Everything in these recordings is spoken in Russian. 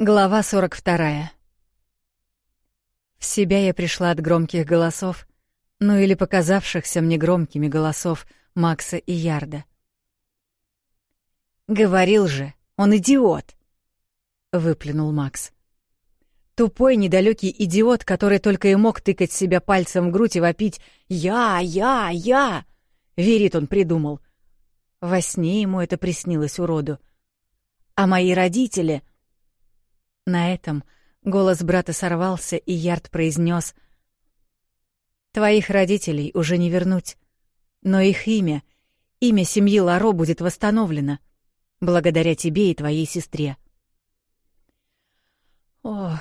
Глава 42. В себя я пришла от громких голосов, ну или показавшихся мне громкими голосов Макса и Ярда. «Говорил же, он идиот!» — выплюнул Макс. Тупой, недалекий идиот, который только и мог тыкать себя пальцем в грудь и вопить «Я, я, я!» Верит он придумал. Во сне ему это приснилось уроду. А мои родители — на этом голос брата сорвался, и Ярд произнес: «Твоих родителей уже не вернуть, но их имя, имя семьи Ларо будет восстановлено, благодаря тебе и твоей сестре». «Ох,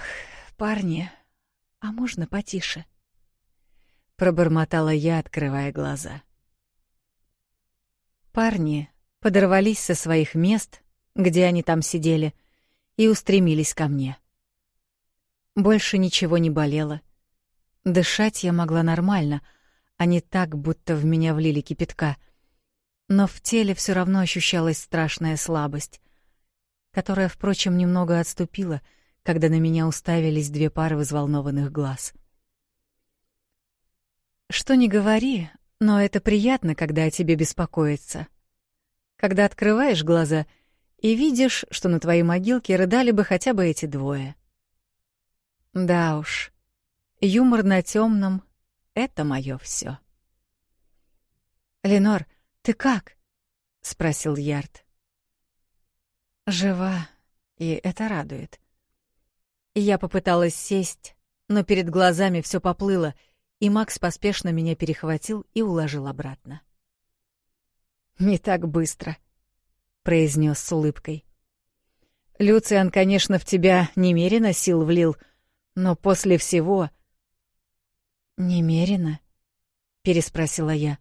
парни, а можно потише?» Пробормотала я, открывая глаза. Парни подорвались со своих мест, где они там сидели, — и устремились ко мне. Больше ничего не болело. Дышать я могла нормально, а не так, будто в меня влили кипятка. Но в теле все равно ощущалась страшная слабость, которая, впрочем, немного отступила, когда на меня уставились две пары взволнованных глаз. Что ни говори, но это приятно, когда о тебе беспокоятся. Когда открываешь глаза — и видишь, что на твоей могилке рыдали бы хотя бы эти двое. Да уж, юмор на темном — это мое все. «Ленор, ты как?» — спросил Ярд. «Жива, и это радует». Я попыталась сесть, но перед глазами все поплыло, и Макс поспешно меня перехватил и уложил обратно. «Не так быстро», — произнес с улыбкой. Люциан, конечно, в тебя немерено сил влил, но после всего... Немерено? переспросила я.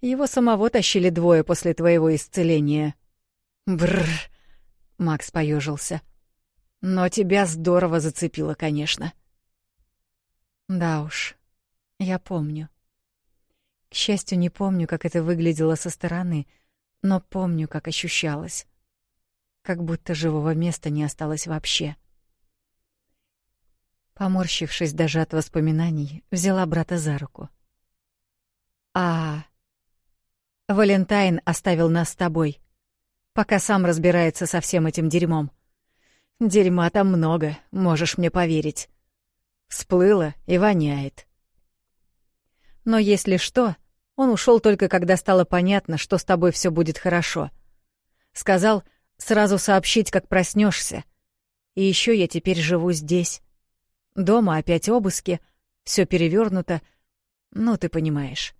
Его самого тащили двое после твоего исцеления. Бр! Макс поежился. Но тебя здорово зацепило, конечно. Да уж, я помню. К счастью, не помню, как это выглядело со стороны — но помню, как ощущалось. Как будто живого места не осталось вообще. Поморщившись даже от воспоминаний, взяла брата за руку. «А, Валентайн оставил нас с тобой, пока сам разбирается со всем этим дерьмом. Дерьма там много, можешь мне поверить. Всплыло и воняет. Но если что, он ушел только когда стало понятно, что с тобой все будет хорошо. Сказал сразу сообщить, как проснешься. И еще я теперь живу здесь. Дома опять обыски, все перевернуто. Ну, ты понимаешь.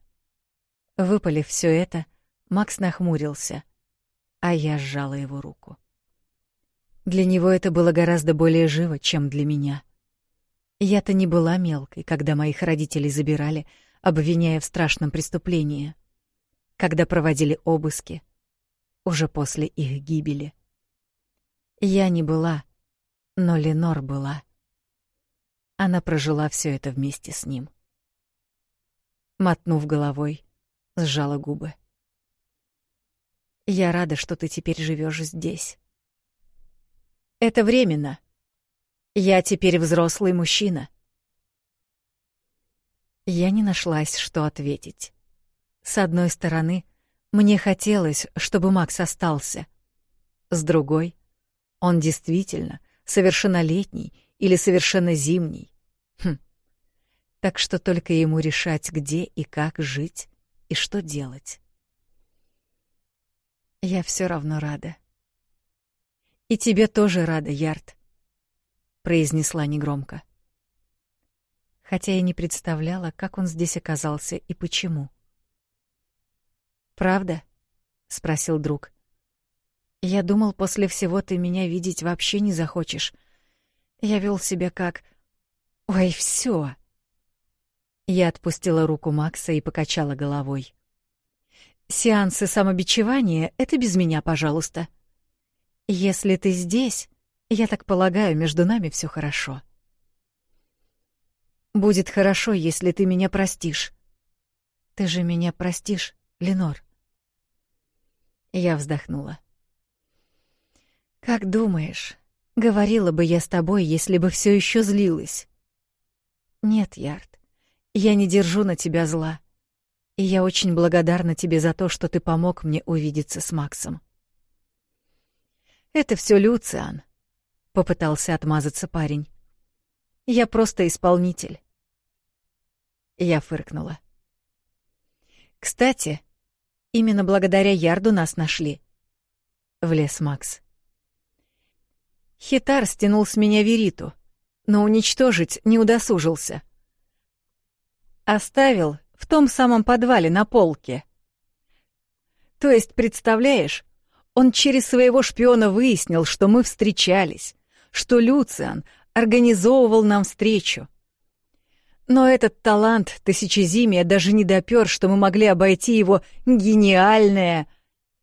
Выпалив все это, Макс нахмурился, а я сжала его руку. Для него это было гораздо более живо, чем для меня. Я-то не была мелкой, когда моих родителей забирали — обвиняя в страшном преступлении, когда проводили обыски, уже после их гибели. Я не была, но Ленор была. Она прожила все это вместе с ним. Мотнув головой, сжала губы. Я рада, что ты теперь живешь здесь. Это временно. Я теперь взрослый мужчина. Я не нашлась, что ответить. С одной стороны, мне хотелось, чтобы Макс остался. С другой, он действительно совершеннолетний или совершенно зимний. Хм. Так что только ему решать, где и как жить и что делать. Я все равно рада. И тебе тоже рада, Ярд, произнесла негромко хотя и не представляла, как он здесь оказался и почему. «Правда?» — спросил друг. «Я думал, после всего ты меня видеть вообще не захочешь. Я вел себя как... Ой, все. Я отпустила руку Макса и покачала головой. «Сеансы самобичевания — это без меня, пожалуйста. Если ты здесь, я так полагаю, между нами все хорошо». Будет хорошо, если ты меня простишь. Ты же меня простишь, Ленор. Я вздохнула. Как думаешь, говорила бы я с тобой, если бы все еще злилась? Нет, Ярд. Я не держу на тебя зла. И я очень благодарна тебе за то, что ты помог мне увидеться с Максом. Это все Люциан, попытался отмазаться парень. Я просто исполнитель. Я фыркнула. «Кстати, именно благодаря Ярду нас нашли», — влез Макс. Хитар стянул с меня Вериту, но уничтожить не удосужился. Оставил в том самом подвале на полке. То есть, представляешь, он через своего шпиона выяснил, что мы встречались, что Люциан организовывал нам встречу — но этот талант тысячезимия даже не допёр, что мы могли обойти его гениальное...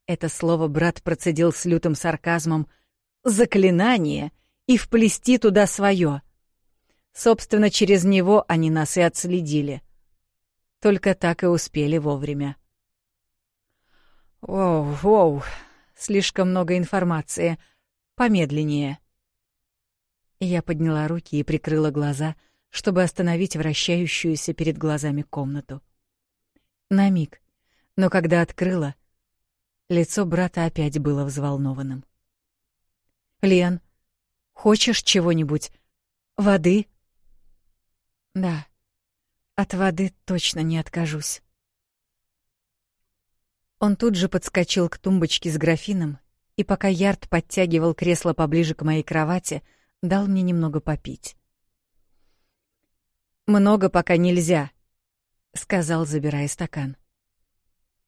Это слово брат процедил с лютым сарказмом. Заклинание и вплести туда своё. Собственно, через него они нас и отследили. Только так и успели вовремя. «Воу, воу, слишком много информации. Помедленнее». Я подняла руки и прикрыла глаза — чтобы остановить вращающуюся перед глазами комнату. На миг, но когда открыла, лицо брата опять было взволнованным. «Лен, хочешь чего-нибудь? Воды?» «Да, от воды точно не откажусь». Он тут же подскочил к тумбочке с графином, и пока Ярд подтягивал кресло поближе к моей кровати, дал мне немного попить. Много пока нельзя, сказал, забирая стакан.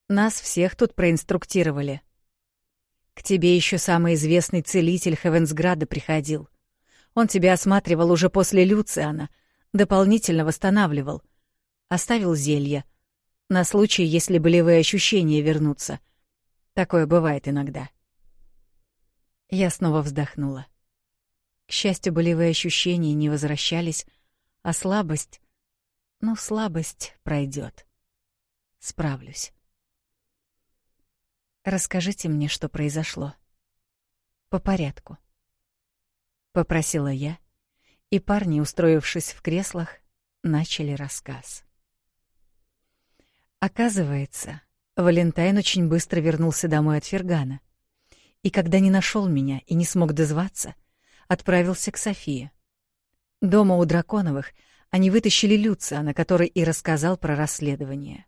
Нас всех тут проинструктировали. К тебе еще самый известный целитель Хевенсграда приходил. Он тебя осматривал уже после Люциана, дополнительно восстанавливал. Оставил зелье. На случай, если болевые ощущения вернутся. Такое бывает иногда. Я снова вздохнула. К счастью, болевые ощущения не возвращались, а слабость... Ну, слабость пройдет. Справлюсь. Расскажите мне, что произошло. По порядку. Попросила я, и парни, устроившись в креслах, начали рассказ. Оказывается, Валентайн очень быстро вернулся домой от Фергана. И когда не нашел меня и не смог дозваться, отправился к Софии — Дома у Драконовых они вытащили Люциана, который и рассказал про расследование.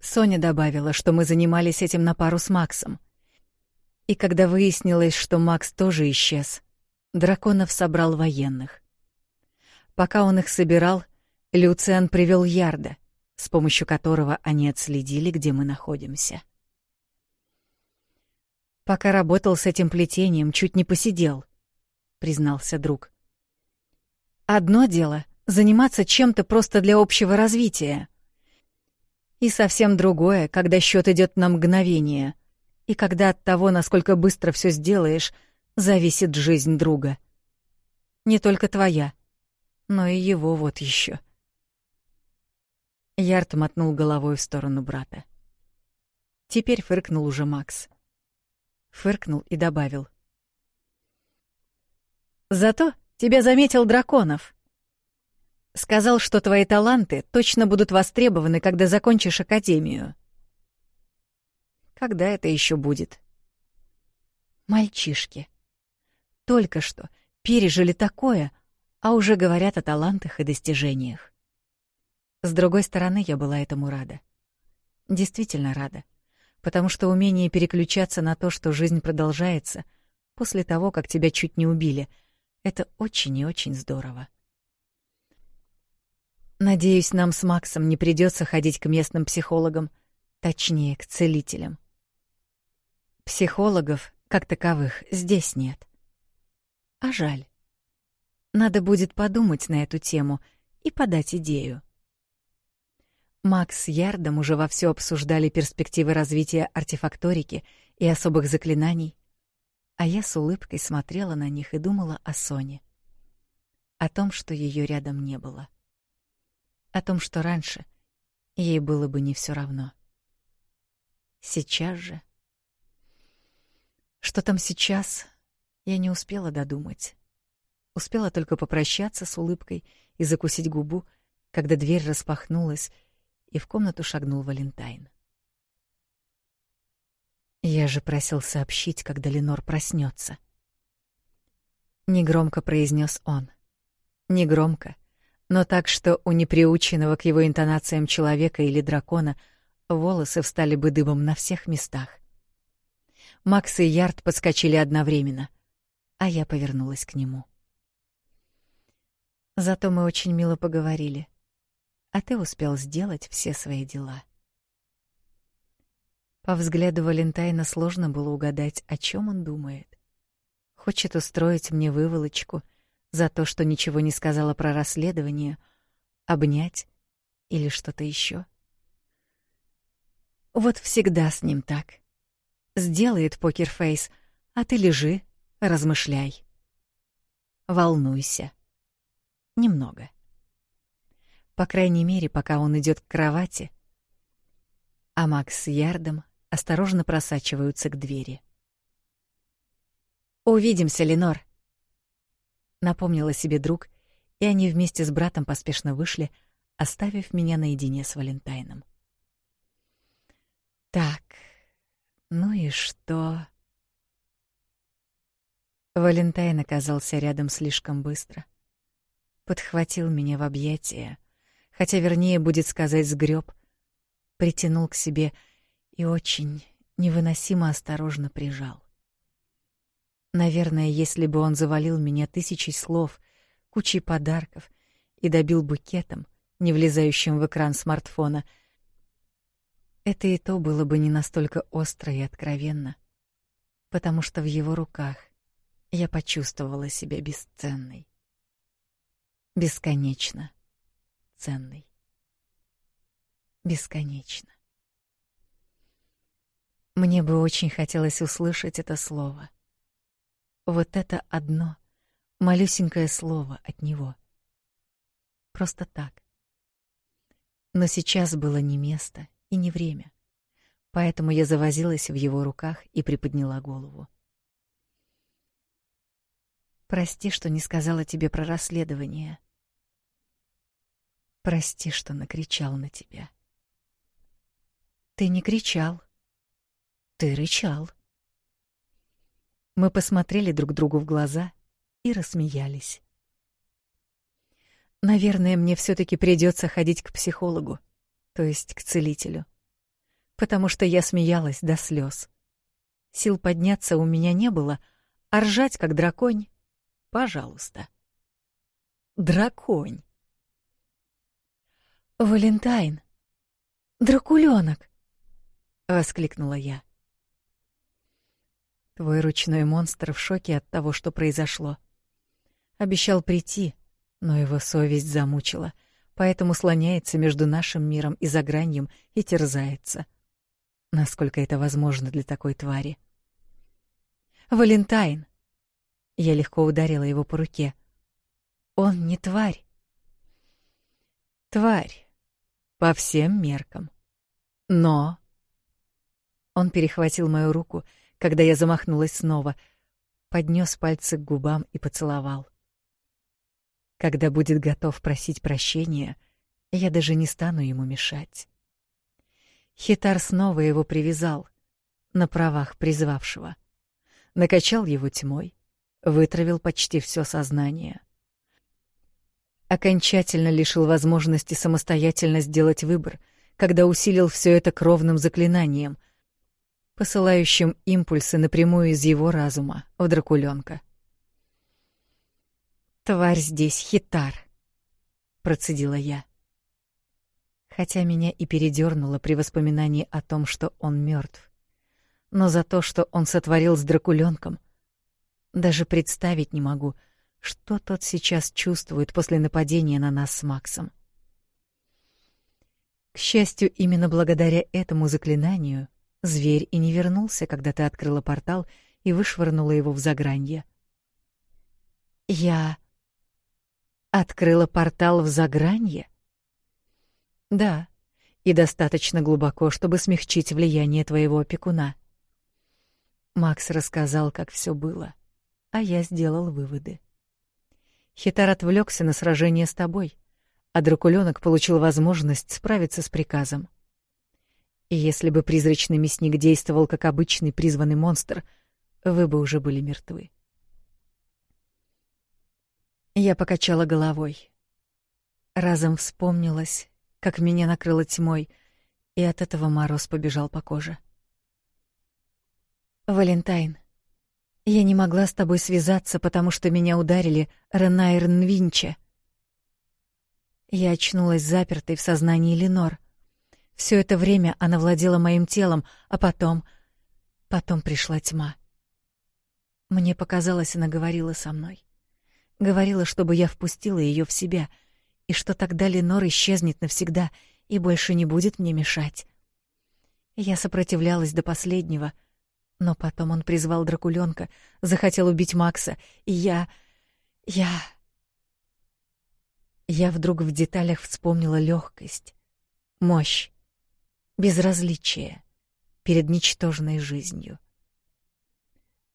Соня добавила, что мы занимались этим на пару с Максом. И когда выяснилось, что Макс тоже исчез, Драконов собрал военных. Пока он их собирал, Люциан привел Ярда, с помощью которого они отследили, где мы находимся. «Пока работал с этим плетением, чуть не посидел», — признался друг. Одно дело — заниматься чем-то просто для общего развития. И совсем другое, когда счет идет на мгновение, и когда от того, насколько быстро все сделаешь, зависит жизнь друга. Не только твоя, но и его вот еще. Ярд мотнул головой в сторону брата. Теперь фыркнул уже Макс. Фыркнул и добавил. «Зато Тебя заметил Драконов. Сказал, что твои таланты точно будут востребованы, когда закончишь академию. Когда это еще будет? Мальчишки. Только что пережили такое, а уже говорят о талантах и достижениях. С другой стороны, я была этому рада. Действительно рада, потому что умение переключаться на то, что жизнь продолжается, после того, как тебя чуть не убили — это очень и очень здорово. Надеюсь, нам с Максом не придется ходить к местным психологам, точнее, к целителям. Психологов, как таковых, здесь нет. А жаль. Надо будет подумать на эту тему и подать идею. Макс с Ярдом уже вовсю обсуждали перспективы развития артефакторики и особых заклинаний, а я с улыбкой смотрела на них и думала о Соне. О том, что ее рядом не было. О том, что раньше ей было бы не все равно. Сейчас же... Что там сейчас, я не успела додумать. Успела только попрощаться с улыбкой и закусить губу, когда дверь распахнулась, и в комнату шагнул Валентайн. Я же просил сообщить, когда Ленор проснется. Негромко произнес он. Негромко, но так, что у неприученного к его интонациям человека или дракона волосы встали бы дыбом на всех местах. Макс и Ярд подскочили одновременно, а я повернулась к нему. Зато мы очень мило поговорили. А ты успел сделать все свои дела. По взгляду Валентайна сложно было угадать, о чем он думает. Хочет устроить мне выволочку за то, что ничего не сказала про расследование, обнять или что-то еще. Вот всегда с ним так. Сделает покерфейс, а ты лежи, размышляй. Волнуйся. Немного. По крайней мере, пока он идет к кровати, а Макс с Ярдом осторожно просачиваются к двери. «Увидимся, Ленор!» Напомнила себе друг, и они вместе с братом поспешно вышли, оставив меня наедине с Валентайном. «Так, ну и что?» Валентайн оказался рядом слишком быстро. Подхватил меня в объятия, хотя вернее будет сказать сгреб, притянул к себе и очень невыносимо осторожно прижал. Наверное, если бы он завалил меня тысячей слов, кучей подарков и добил букетом, не влезающим в экран смартфона, это и то было бы не настолько остро и откровенно, потому что в его руках я почувствовала себя бесценной. Бесконечно ценной. Бесконечно. Мне бы очень хотелось услышать это слово. Вот это одно, малюсенькое слово от него. Просто так. Но сейчас было не место и не время. Поэтому я завозилась в его руках и приподняла голову. Прости, что не сказала тебе про расследование. Прости, что накричал на тебя. Ты не кричал. Ты рычал. Мы посмотрели друг другу в глаза и рассмеялись. Наверное, мне все таки придется ходить к психологу, то есть к целителю. Потому что я смеялась до слез. Сил подняться у меня не было, а ржать как драконь, пожалуйста. Драконь. Валентайн. Дракуленок, воскликнула я. Твой ручной монстр в шоке от того, что произошло. Обещал прийти, но его совесть замучила, поэтому слоняется между нашим миром и заграньем и терзается. Насколько это возможно для такой твари? Валентайн. Я легко ударила его по руке. Он не тварь. Тварь по всем меркам. Но он перехватил мою руку когда я замахнулась снова, поднес пальцы к губам и поцеловал. Когда будет готов просить прощения, я даже не стану ему мешать. Хитар снова его привязал, на правах призвавшего. Накачал его тьмой, вытравил почти все сознание. Окончательно лишил возможности самостоятельно сделать выбор, когда усилил все это кровным заклинанием — посылающим импульсы напрямую из его разума в дракуленка. «Тварь здесь хитар», — процедила я. Хотя меня и передернуло при воспоминании о том, что он мертв, но за то, что он сотворил с дракуленком, даже представить не могу, что тот сейчас чувствует после нападения на нас с Максом. К счастью, именно благодаря этому заклинанию — Зверь и не вернулся, когда ты открыла портал и вышвырнула его в загранье. Я открыла портал в загранье? Да, и достаточно глубоко, чтобы смягчить влияние твоего опекуна. Макс рассказал, как все было, а я сделал выводы. Хитар отвлекся на сражение с тобой, а Дракуленок получил возможность справиться с приказом. И если бы призрачный мясник действовал как обычный призванный монстр, вы бы уже были мертвы. Я покачала головой. Разом вспомнилось, как меня накрыло тьмой, и от этого мороз побежал по коже. «Валентайн, я не могла с тобой связаться, потому что меня ударили Ренайр Винча. Я очнулась запертой в сознании Ленор — все это время она владела моим телом, а потом... Потом пришла тьма. Мне показалось, она говорила со мной. Говорила, чтобы я впустила ее в себя, и что тогда Ленор исчезнет навсегда и больше не будет мне мешать. Я сопротивлялась до последнего, но потом он призвал Дракуленка, захотел убить Макса, и я... я... Я вдруг в деталях вспомнила легкость, мощь, безразличие перед ничтожной жизнью.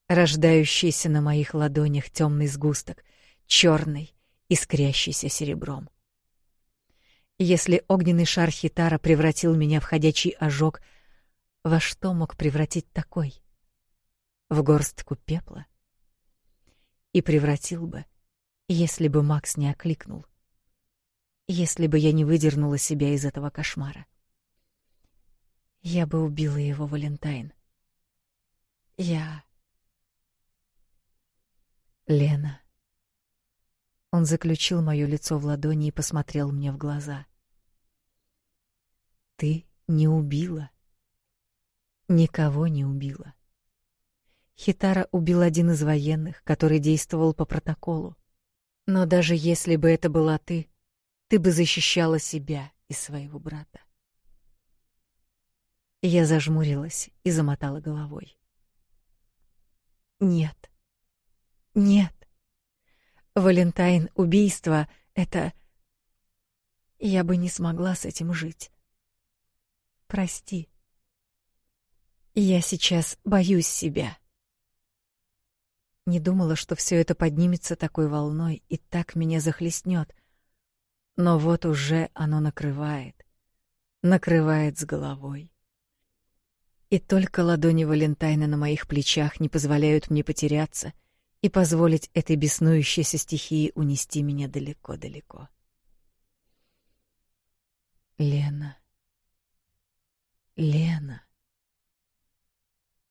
Рождающийся на моих ладонях темный сгусток, черный, искрящийся серебром. Если огненный шар хитара превратил меня в ходячий ожог, во что мог превратить такой? В горстку пепла? И превратил бы, если бы Макс не окликнул. Если бы я не выдернула себя из этого кошмара. Я бы убила его, Валентайн. Я... Лена. Он заключил моё лицо в ладони и посмотрел мне в глаза. Ты не убила. Никого не убила. Хитара убил один из военных, который действовал по протоколу. Но даже если бы это была ты, ты бы защищала себя и своего брата. Я зажмурилась и замотала головой. Нет. Нет. Валентайн убийство это я бы не смогла с этим жить. Прости. Я сейчас боюсь себя. Не думала, что все это поднимется такой волной и так меня захлестнет. Но вот уже оно накрывает. Накрывает с головой. И только ладони Валентайна на моих плечах не позволяют мне потеряться и позволить этой беснующейся стихии унести меня далеко-далеко. Лена. Лена.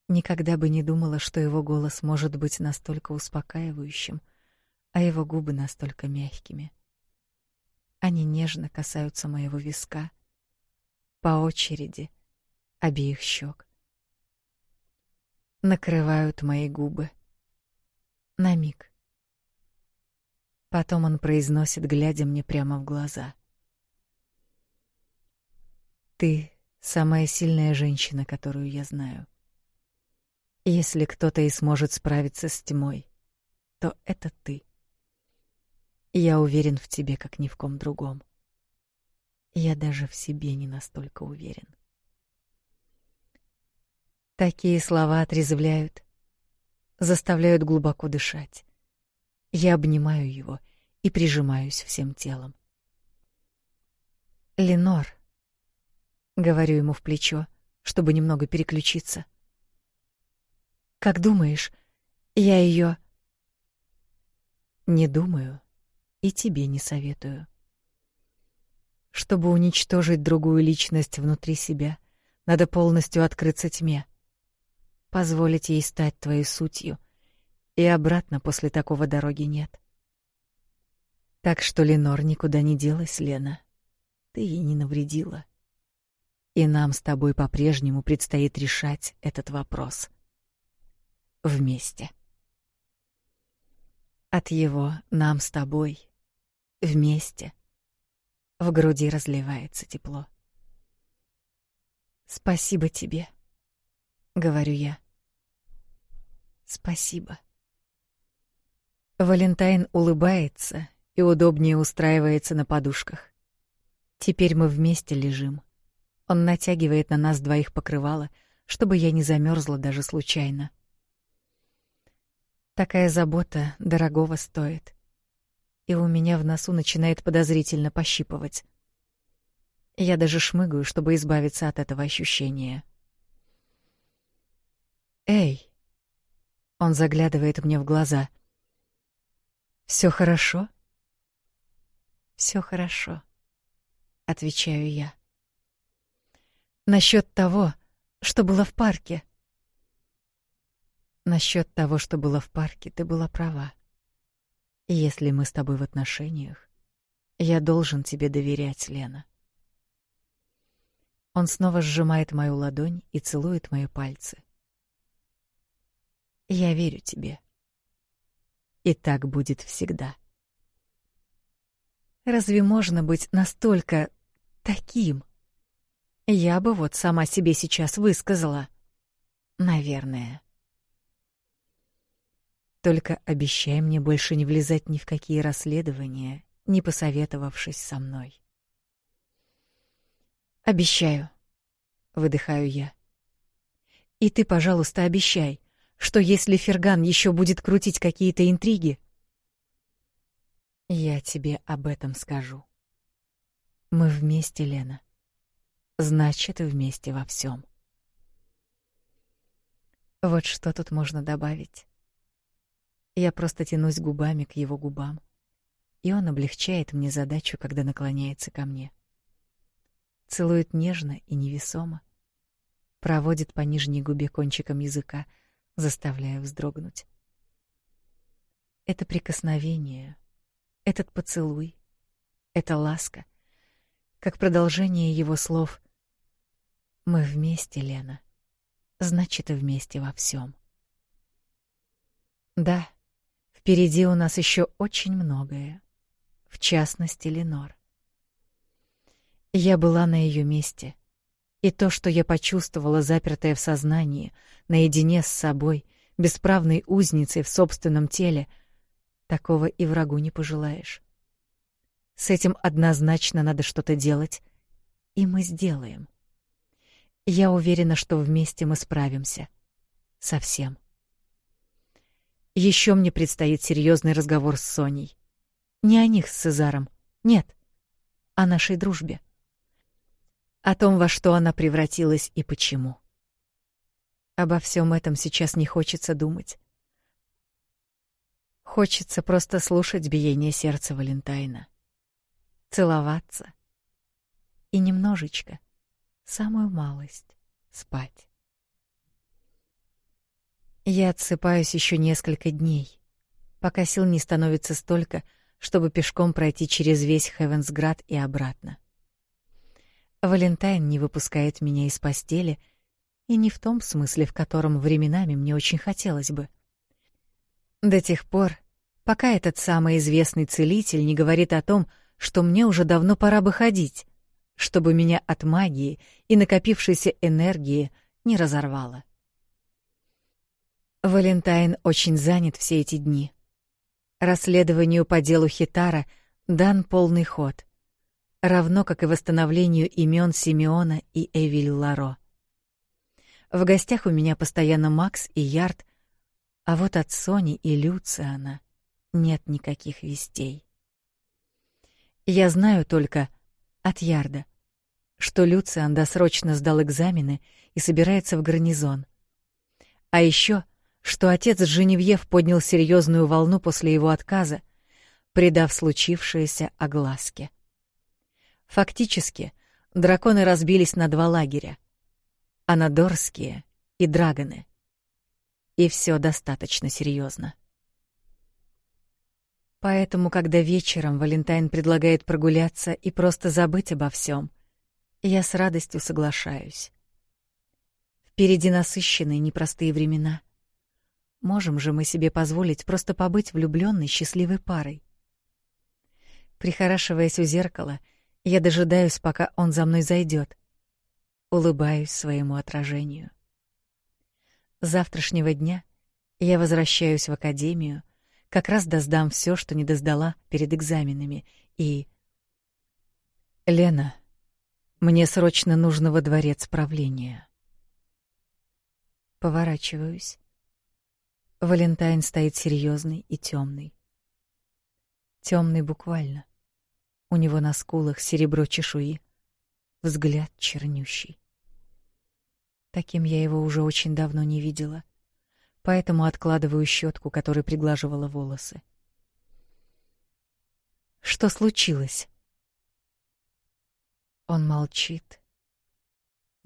Никогда бы не думала, что его голос может быть настолько успокаивающим, а его губы настолько мягкими. Они нежно касаются моего виска, по очереди, обеих щек накрывают мои губы. На миг. Потом он произносит, глядя мне прямо в глаза. «Ты — самая сильная женщина, которую я знаю. Если кто-то и сможет справиться с тьмой, то это ты. Я уверен в тебе, как ни в ком другом. Я даже в себе не настолько уверен». Такие слова отрезвляют, заставляют глубоко дышать. Я обнимаю его и прижимаюсь всем телом. Ленор, говорю ему в плечо, чтобы немного переключиться. Как думаешь, я ее? Не думаю и тебе не советую. Чтобы уничтожить другую личность внутри себя, надо полностью открыться тьме позволить ей стать твоей сутью. И обратно после такого дороги нет. Так что Ленор никуда не делась, Лена. Ты ей не навредила. И нам с тобой по-прежнему предстоит решать этот вопрос. Вместе. От его нам с тобой вместе в груди разливается тепло. Спасибо тебе. — говорю я. «Спасибо». Валентайн улыбается и удобнее устраивается на подушках. Теперь мы вместе лежим. Он натягивает на нас двоих покрывало, чтобы я не замерзла даже случайно. Такая забота дорогого стоит. И у меня в носу начинает подозрительно пощипывать. Я даже шмыгаю, чтобы избавиться от этого ощущения. — «Эй!» Он заглядывает мне в глаза. «Всё хорошо?» «Всё хорошо», — отвечаю я. «Насчёт того, что было в парке». «Насчёт того, что было в парке, ты была права. И Если мы с тобой в отношениях, я должен тебе доверять, Лена». Он снова сжимает мою ладонь и целует мои пальцы. Я верю тебе. И так будет всегда. Разве можно быть настолько таким? Я бы вот сама себе сейчас высказала. Наверное. Только обещай мне больше не влезать ни в какие расследования, не посоветовавшись со мной. Обещаю, выдыхаю я. И ты, пожалуйста, обещай. Что если Ферган еще будет крутить какие-то интриги? Я тебе об этом скажу. Мы вместе, Лена. Значит, вместе во всем. Вот что тут можно добавить. Я просто тянусь губами к его губам, и он облегчает мне задачу, когда наклоняется ко мне. Целует нежно и невесомо, проводит по нижней губе кончиком языка — заставляя вздрогнуть. Это прикосновение, этот поцелуй, эта ласка, как продолжение его слов «Мы вместе, Лена, значит, и вместе во всем». Да, впереди у нас еще очень многое, в частности, Ленор. Я была на ее месте — и то, что я почувствовала, запертое в сознании, наедине с собой, бесправной узницей в собственном теле, такого и врагу не пожелаешь. С этим однозначно надо что-то делать, и мы сделаем. Я уверена, что вместе мы справимся. Совсем. Еще мне предстоит серьезный разговор с Соней. Не о них с Цезаром, нет, о нашей дружбе о том, во что она превратилась и почему. Обо всем этом сейчас не хочется думать. Хочется просто слушать биение сердца Валентайна, целоваться и немножечко, самую малость, спать. Я отсыпаюсь еще несколько дней, пока сил не становится столько, чтобы пешком пройти через весь Хевенсград и обратно. Валентайн не выпускает меня из постели, и не в том смысле, в котором временами мне очень хотелось бы. До тех пор, пока этот самый известный целитель не говорит о том, что мне уже давно пора бы ходить, чтобы меня от магии и накопившейся энергии не разорвало. Валентайн очень занят все эти дни. Расследованию по делу Хитара дан полный ход равно как и восстановлению имен Симеона и Эвиль Ларо. В гостях у меня постоянно Макс и Ярд, а вот от Сони и Люциана нет никаких вестей. Я знаю только от Ярда, что Люциан досрочно сдал экзамены и собирается в гарнизон. А еще, что отец Женевьев поднял серьезную волну после его отказа, придав случившееся огласке. — Фактически, драконы разбились на два лагеря — анадорские и драгоны. И все достаточно серьезно. Поэтому, когда вечером Валентайн предлагает прогуляться и просто забыть обо всем, я с радостью соглашаюсь. Впереди насыщенные непростые времена. Можем же мы себе позволить просто побыть влюбленной счастливой парой. Прихорашиваясь у зеркала, я дожидаюсь, пока он за мной зайдет. Улыбаюсь своему отражению. С завтрашнего дня я возвращаюсь в академию, как раз доздам все, что не доздала перед экзаменами, и... Лена, мне срочно нужно во дворец правления. Поворачиваюсь. Валентайн стоит серьезный и темный. Темный буквально. У него на скулах серебро чешуи. Взгляд чернющий. Таким я его уже очень давно не видела. Поэтому откладываю щетку, которой приглаживала волосы. Что случилось? Он молчит.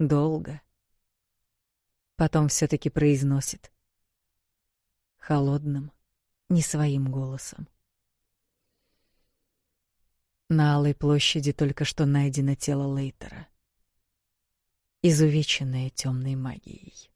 Долго. Потом все таки произносит холодным, не своим голосом. На Алой площади только что найдено тело Лейтера, изувеченное темной магией.